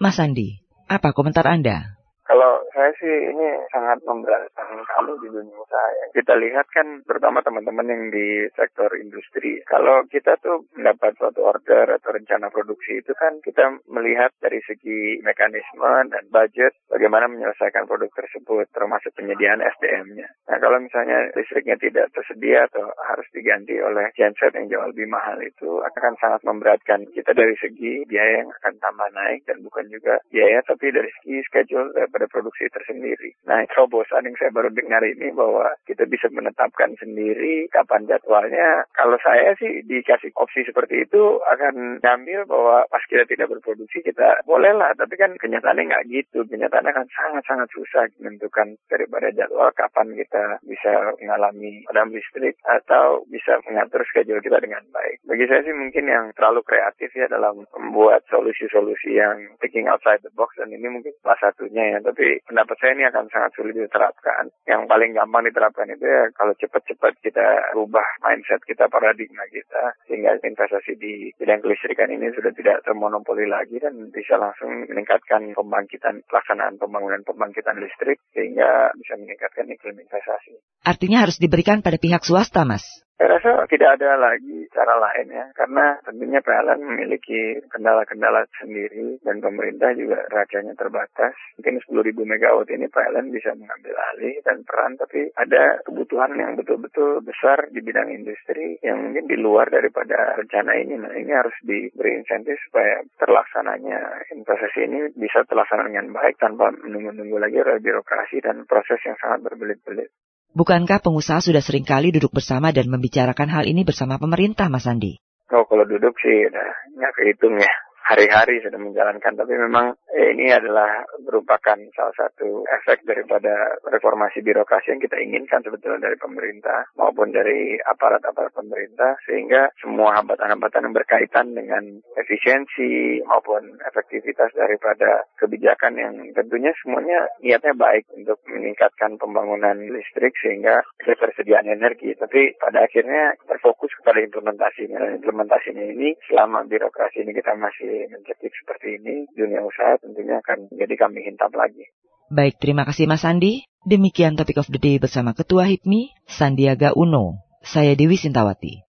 Mas Andi, apa komentar Anda? Saya sih ini sangat memberatkan kami di dunia usaha ya. Kita lihat kan terutama teman-teman yang di sektor industri. Kalau kita tuh mendapat suatu order atau rencana produksi itu kan kita melihat dari segi mekanisme dan budget bagaimana menyelesaikan produk tersebut termasuk penyediaan SDM-nya. Nah kalau misalnya listriknya tidak tersedia atau harus diganti oleh genset yang jauh lebih mahal itu akan sangat memberatkan kita dari segi biaya yang akan tambah naik dan bukan juga biaya tapi dari segi schedule pada produksi tersendiri. Nah, terobosan yang saya baru dengar ini bahwa kita bisa menetapkan sendiri kapan jadwalnya. Kalau saya sih dikasih opsi seperti itu akan ngambil bahwa pas kita tidak berproduksi kita bolehlah, tapi kan kenyataannya nggak gitu. Kenyataannya akan sangat-sangat susah menentukan daripada jadwal kapan kita bisa mengalami padam listrik atau bisa mengatur schedule kita dengan baik. Bagi saya sih mungkin yang terlalu kreatif ya dalam membuat solusi-solusi yang thinking outside the box dan ini mungkin salah satunya ya tapi pendapat saya ini akan sangat sulit diterapkan. Yang paling gampang diterapkan itu ya kalau cepat-cepat kita rubah mindset kita, paradigma kita, sehingga investasi di bidang kelistrikan ini sudah tidak termonopoli lagi dan bisa langsung meningkatkan pembangkitan, pelaksanaan pembangunan pembangkitan listrik, sehingga bisa meningkatkan iklim investasi. Artinya harus diberikan pada pihak swasta, Mas? Saya rasa tidak ada lagi cara lain ya, karena tentunya PLN memiliki kendala-kendala sendiri dan pemerintah juga rajanya terbatas. Mungkin 10 ribu megawatt ini PLN bisa mengambil alih dan peran, tapi ada kebutuhan yang betul-betul besar di bidang industri yang mungkin di luar daripada rencana ini. Nah ini harus diberi insentif supaya terlaksananya investasi ini bisa terlaksana dengan baik tanpa menunggu-nunggu lagi oleh birokrasi dan proses yang sangat berbelit-belit. Bukankah pengusaha sudah sering kali duduk bersama dan membicarakan hal ini bersama pemerintah, Mas Andi? Oh, kalau duduk sih udah nggak kehitung ya hari-hari sudah menjalankan. Tapi memang ini adalah merupakan salah satu efek daripada reformasi birokrasi yang kita inginkan sebetulnya dari pemerintah maupun dari aparat-aparat pemerintah sehingga semua hambatan-hambatan yang berkaitan dengan efisiensi maupun efektivitas daripada kebijakan yang tentunya semuanya niatnya baik untuk meningkatkan pembangunan listrik sehingga ketersediaan energi. Tapi pada akhirnya terfokus kepada implementasinya. Implementasinya ini selama birokrasi ini kita masih mencekik seperti ini, dunia usaha tentunya akan menjadi kami hitam lagi. Baik, terima kasih Mas Sandi. Demikian topik of the day bersama Ketua HIPMI, Sandiaga Uno. Saya Dewi Sintawati.